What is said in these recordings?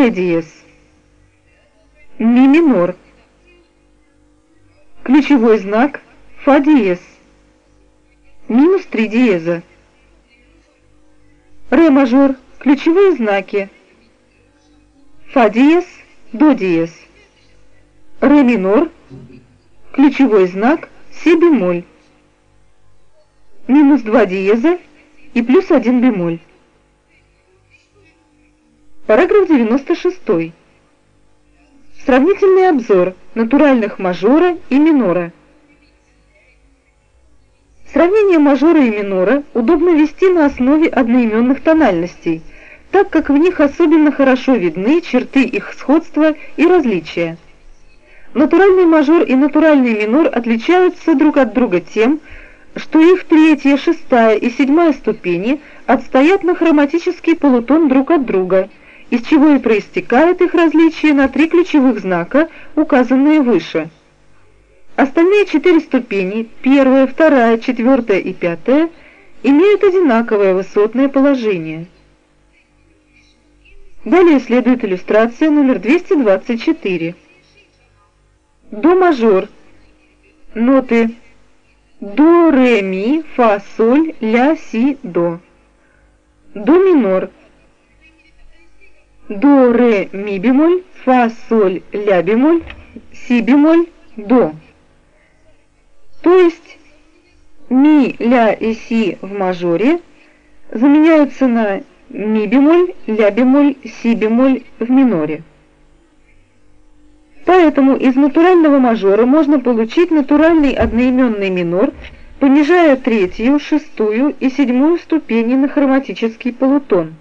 ре диез, ми минор, ключевой знак фа диез, минус 3 диеза, ре мажор, ключевые знаки. Фа диез, до диез, ре минор, ключевой знак си бемоль, минус 2 диеза и плюс 1 бемоль. Параграф 96. Сравнительный обзор натуральных мажора и минора. Сравнение мажора и минора удобно вести на основе одноименных тональностей, так как в них особенно хорошо видны черты их сходства и различия. Натуральный мажор и натуральный минор отличаются друг от друга тем, что их третья, шестая и седьмая ступени отстоят на хроматический полутон друг от друга – из чего и проистекает их различие на три ключевых знака, указанные выше. Остальные четыре ступени, первая, вторая, четвертая и пятая, имеют одинаковое высотное положение. Далее следует иллюстрация номер 224. До мажор. Ноты до, ре, ми, фа, соль, ля, си, до. До минор до, ре, ми бемоль, фа, соль, ля бемоль, си бемоль, до. То есть ми, ля и си в мажоре заменяются на ми бемоль, ля бемоль, си бемоль в миноре. Поэтому из натурального мажора можно получить натуральный одноименный минор, понижая третью, шестую и седьмую ступени на хроматический полутон.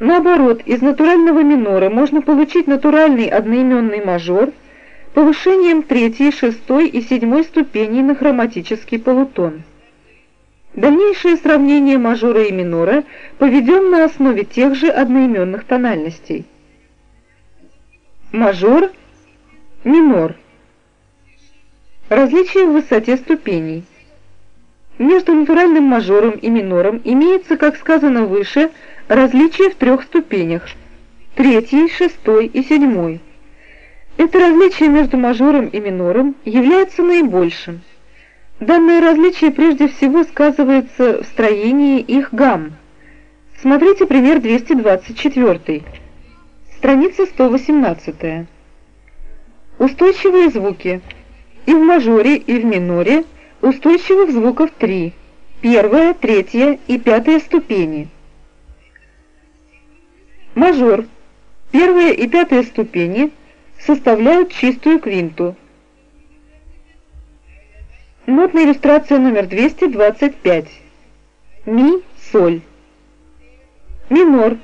Наоборот, из натурального минора можно получить натуральный одноименный мажор повышением третьей, шестой и седьмой ступеней на хроматический полутон. Дальнейшее сравнение мажора и минора поведем на основе тех же одноименных тональностей. Мажор, минор. Различие в высоте ступеней. Между натуральным мажором и минором имеется, как сказано выше, различие в трех ступенях – третьей, шестой и седьмой. Это различие между мажором и минором является наибольшим. Данное различие прежде всего сказывается в строении их гамм. Смотрите пример 224. Страница 118. Устойчивые звуки. И в мажоре, и в миноре устойчивых звуков три. Первая, третья и пятая ступени – Мажор. Первая и пятая ступени составляют чистую квинту. Нотная иллюстрация номер 225. Ми, соль. Минор.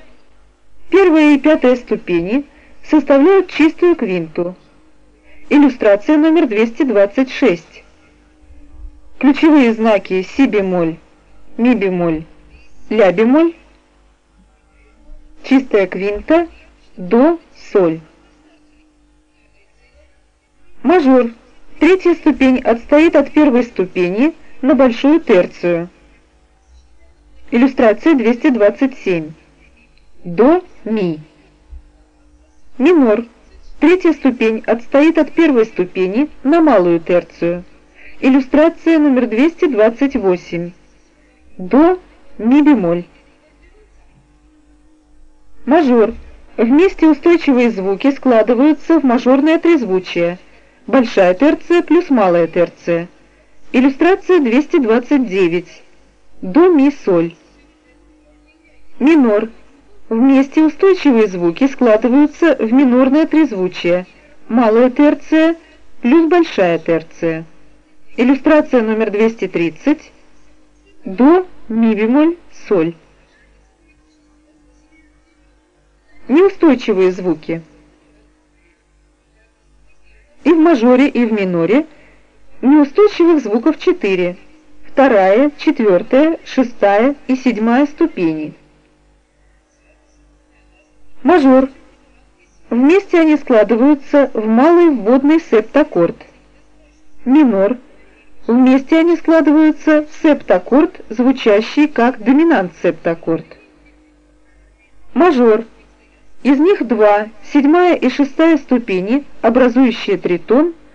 Первая и пятая ступени составляют чистую квинту. Иллюстрация номер 226. Ключевые знаки си бемоль, ми бемоль, ля бемоль чистая квинта, до, соль. Мажор. Третья ступень отстоит от первой ступени на большую терцию. Иллюстрация 227. До, ми. Минор. Третья ступень отстоит от первой ступени на малую терцию. Иллюстрация номер 228. До, ми бемоль. Мажор. Вместе устойчивые звуки складываются в мажорное трезвучие. Большая терция плюс малая терция. Иллюстрация 229. До, ми, соль. Минор. Вместе устойчивые звуки складываются в минорное трезвучие. Малая терция плюс большая терция. Иллюстрация номер 230. До, ми бемоль, соль. Неустойчивые звуки. И в мажоре, и в миноре неустойчивых звуков 4. Вторая, четвертая, шестая и седьмая ступени. Мажор. Вместе они складываются в малый вводный септаккорд. Минор. Вместе они складываются в септаккорд, звучащий как доминант септаккорд. Мажор Из них два, седьмая и шестая ступени, образующие тритон –